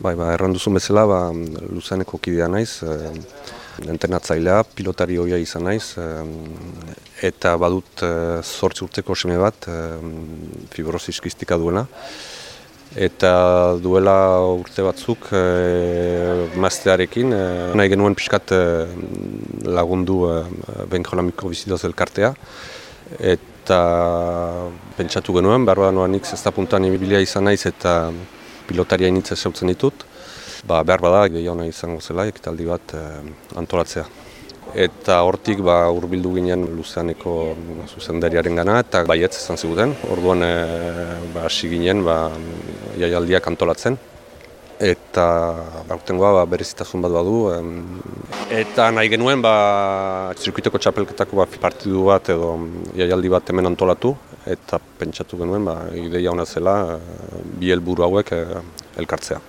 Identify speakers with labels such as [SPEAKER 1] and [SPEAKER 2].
[SPEAKER 1] Bai, ba, erran duzun bezala, ba, luzaneko kidea naiz, e, entrenatzailea, pilotari hoia izan naiz, eta badut e, zortzi urteko seme bat, e, fibrosis kistika duena. Eta duela urte batzuk e, maztearekin, e, nahi genuen pixkat e, lagundu e, benkola mikrobizitoz elkartea. Eta pentsatu genuen, behar bat noan nik zesta puntan ibilia izan naiz eta pilotaria initza esautzen ditut, ba, behar bada gehiago izango zela ekitaldi bat e, antolatzea. Eta hortik ba, urbildu ginen luzeaneko zuzendariaren gana eta baietz izan ziguten. Orduan e, ba, hasi ginen ba, jaialdiak antolatzen. Eta aurtengoa ba, berezitasun bat badu. eta nahi genuen ba, zirkuiteko txapelketako ba, partidu bat edo jaialdi bat hemen antolatu. Eta pentsatu genuen ba, ideia hona zela bi helburu hauek elkartzea.